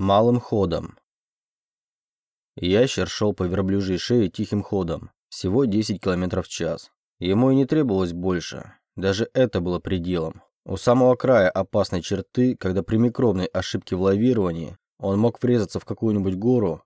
Малым ходом. Ящер шел по верблюжьей шее тихим ходом, всего 10 км в час. Ему и не требовалось больше, даже это было пределом. У самого края опасной черты, когда при микробной ошибке в лавировании он мог врезаться в какую-нибудь гору,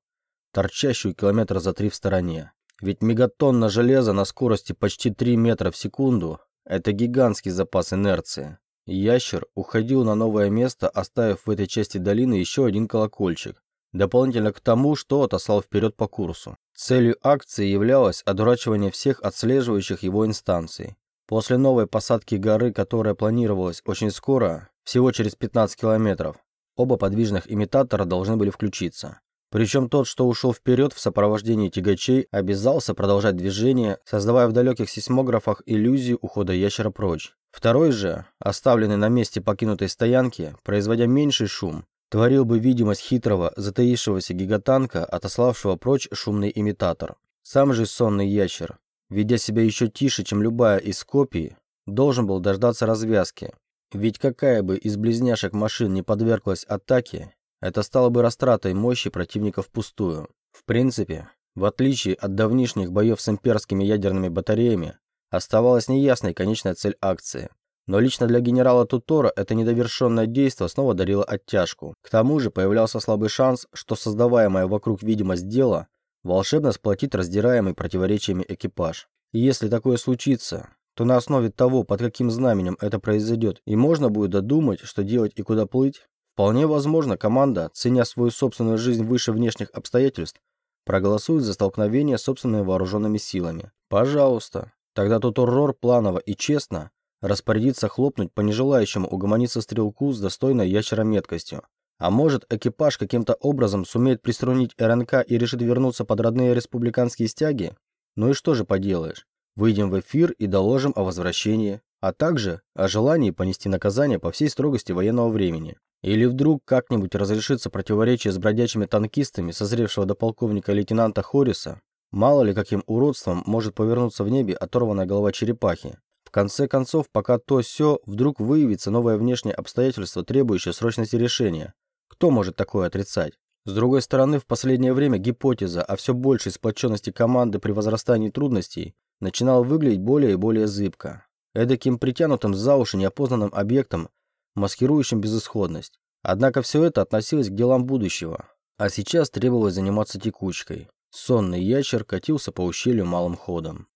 торчащую километра за три в стороне. Ведь мегатонна железа на скорости почти 3 метра в секунду – это гигантский запас инерции. Ящер уходил на новое место, оставив в этой части долины еще один колокольчик, дополнительно к тому, что отослал вперед по курсу. Целью акции являлось одурачивание всех отслеживающих его инстанций. После новой посадки горы, которая планировалась очень скоро, всего через 15 километров, оба подвижных имитатора должны были включиться. Причем тот, что ушел вперед в сопровождении тягачей, обязался продолжать движение, создавая в далеких сейсмографах иллюзию ухода ящера прочь. Второй же, оставленный на месте покинутой стоянки, производя меньший шум, творил бы видимость хитрого, затаившегося гигатанка, отославшего прочь шумный имитатор. Сам же сонный ящер, ведя себя еще тише, чем любая из копий, должен был дождаться развязки. Ведь какая бы из близняшек машин не подверглась атаке, это стало бы растратой мощи противника впустую. В принципе, в отличие от давнишних боев с имперскими ядерными батареями, Оставалась неясной конечная цель акции. Но лично для генерала Тутора это недовершенное действо снова дарило оттяжку. К тому же появлялся слабый шанс, что создаваемая вокруг видимость дела волшебно сплотит раздираемый противоречиями экипаж. И если такое случится, то на основе того, под каким знаменем это произойдет, и можно будет додумать, что делать и куда плыть, вполне возможно, команда, ценя свою собственную жизнь выше внешних обстоятельств, проголосует за столкновение с собственными вооруженными силами. Пожалуйста. Тогда тот уррор планово и честно распорядится хлопнуть по нежелающему угомониться стрелку с достойной ящера меткостью. А может, экипаж каким-то образом сумеет приструнить РНК и решит вернуться под родные республиканские стяги? Ну и что же поделаешь? Выйдем в эфир и доложим о возвращении, а также о желании понести наказание по всей строгости военного времени. Или вдруг как-нибудь разрешится противоречие с бродячими танкистами созревшего до полковника лейтенанта Хорриса Мало ли каким уродством может повернуться в небе оторванная голова черепахи. В конце концов, пока то все вдруг выявится новое внешнее обстоятельство, требующее срочности решения. Кто может такое отрицать? С другой стороны, в последнее время гипотеза о все большей сплоченности команды при возрастании трудностей начинала выглядеть более и более зыбко. Эдаким притянутым за уши неопознанным объектом, маскирующим безысходность. Однако все это относилось к делам будущего. А сейчас требовалось заниматься текучкой. Сонный ящер катился по ущелью малым ходом.